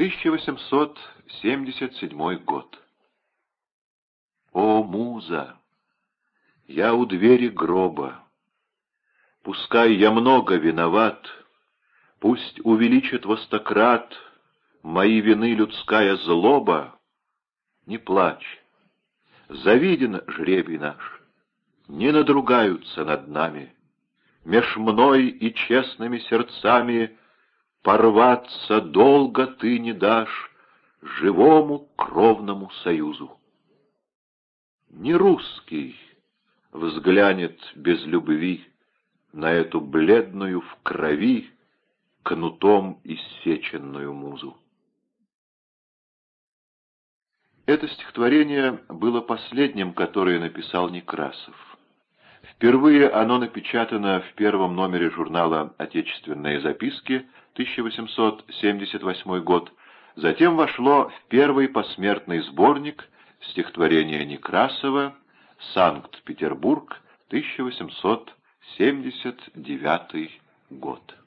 1877 год. О, муза! Я у двери гроба. Пускай я много виноват, Пусть увеличит востократ Мои вины людская злоба. Не плачь, завиден жребий наш, Не надругаются над нами. Меж мной и честными сердцами Порваться долго ты не дашь Живому кровному союзу. Не русский взглянет без любви На эту бледную в крови Кнутом иссеченную музу. Это стихотворение было последним, которое написал Некрасов. Впервые оно напечатано в первом номере журнала «Отечественные записки» 1878 год, затем вошло в первый посмертный сборник стихотворения Некрасова «Санкт-Петербург, 1879 год».